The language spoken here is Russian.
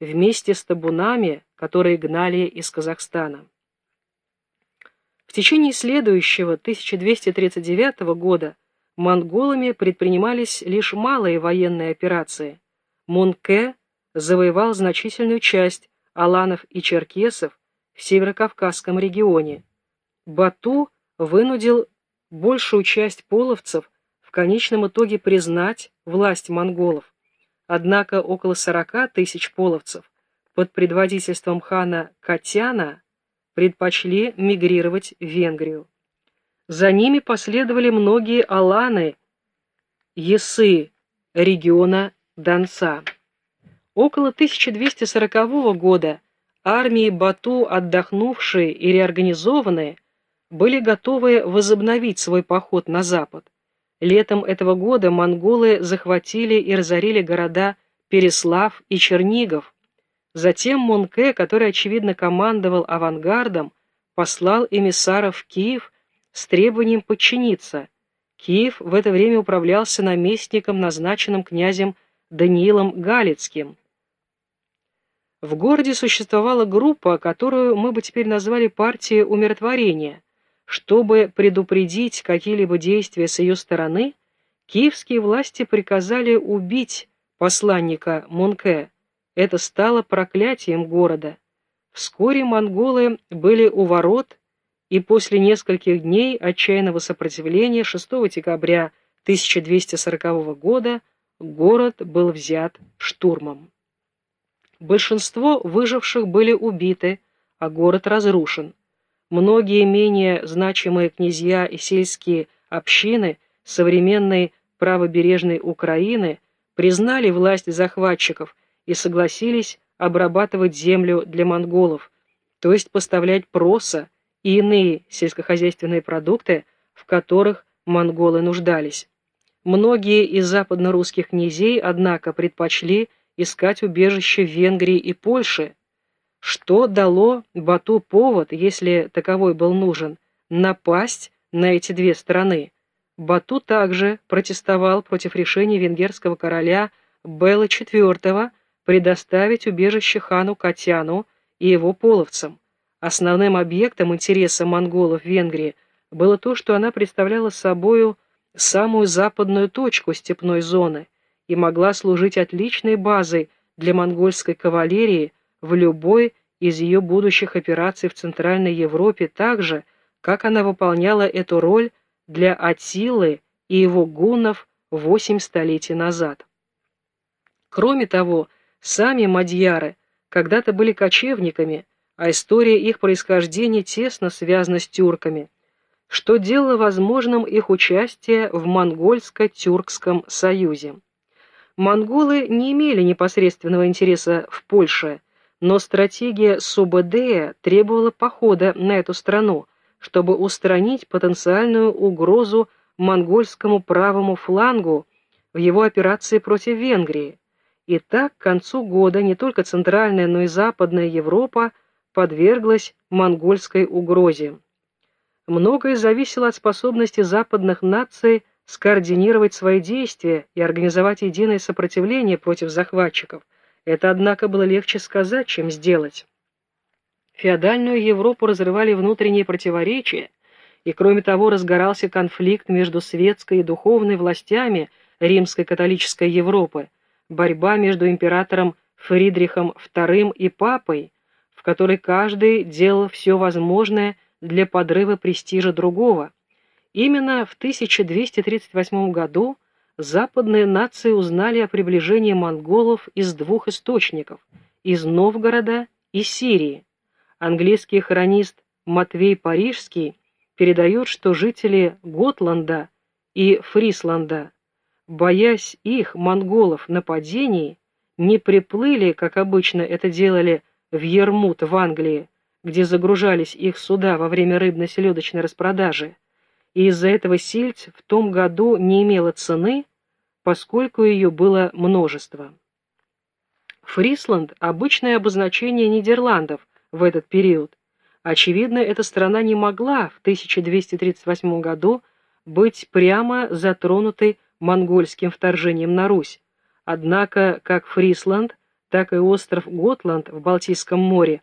вместе с табунами, которые гнали из Казахстана. В течение следующего 1239 года монголами предпринимались лишь малые военные операции. Мунке завоевал значительную часть аланов и черкесов в северокавказском регионе. Бату вынудил большую часть половцев в конечном итоге признать власть монголов. Однако около 40 тысяч половцев под предводительством хана Катяна предпочли мигрировать в Венгрию. За ними последовали многие аланы, есы региона Донца. Около 1240 года армии Бату, отдохнувшие и реорганизованные, были готовы возобновить свой поход на запад. Летом этого года монголы захватили и разорили города Переслав и Чернигов. Затем Монке, который, очевидно, командовал авангардом, послал эмиссаров в Киев с требованием подчиниться. Киев в это время управлялся наместником, назначенным князем Даниилом Галицким. В городе существовала группа, которую мы бы теперь назвали партией умиротворения – чтобы предупредить какие-либо действия с ее стороны, киевские власти приказали убить посланника Мунке. Это стало проклятием города. Вскоре монголы были у ворот, и после нескольких дней отчаянного сопротивления 6 декабря 1240 года город был взят штурмом. Большинство выживших были убиты, а город разрушен. Многие менее значимые князья и сельские общины современной правобережной Украины признали власть захватчиков и согласились обрабатывать землю для монголов, то есть поставлять проса и иные сельскохозяйственные продукты, в которых монголы нуждались. Многие из западно-русских князей, однако, предпочли искать убежище в Венгрии и Польше, что дало Бату повод, если таковой был нужен, напасть на эти две страны? Бату также протестовал против решения венгерского короля Белла IV предоставить убежище хану Катяну и его половцам. Основным объектом интереса монголов в Венгрии было то, что она представляла собою самую западную точку степной зоны и могла служить отличной базой для монгольской кавалерии в любой из ее будущих операций в Центральной Европе так же, как она выполняла эту роль для Атилы и его гуннов восемь столетий назад. Кроме того, сами мадьяры когда-то были кочевниками, а история их происхождения тесно связана с тюрками, что делало возможным их участие в монгольско-тюркском союзе. Монголы не имели непосредственного интереса в Польше, но стратегия Субэдея требовала похода на эту страну, чтобы устранить потенциальную угрозу монгольскому правому флангу в его операции против Венгрии. И так к концу года не только Центральная, но и Западная Европа подверглась монгольской угрозе. Многое зависело от способности западных наций скоординировать свои действия и организовать единое сопротивление против захватчиков – это, однако, было легче сказать, чем сделать. Феодальную Европу разрывали внутренние противоречия, и, кроме того, разгорался конфликт между светской и духовной властями римской католической Европы, борьба между императором Фридрихом II и папой, в которой каждый делал все возможное для подрыва престижа другого. Именно в 1238 году западные нации узнали о приближении монголов из двух источников – из Новгорода и Сирии. Английский хронист Матвей Парижский передает, что жители Готланда и Фрисланда, боясь их, монголов, нападений, не приплыли, как обычно это делали в Ермут в Англии, где загружались их суда во время рыбно-селедочной распродажи, и из-за этого сельдь в том году не имела цены, поскольку ее было множество. Фрисланд – обычное обозначение Нидерландов в этот период. Очевидно, эта страна не могла в 1238 году быть прямо затронутой монгольским вторжением на Русь. Однако, как Фрисланд, так и остров Готланд в Балтийском море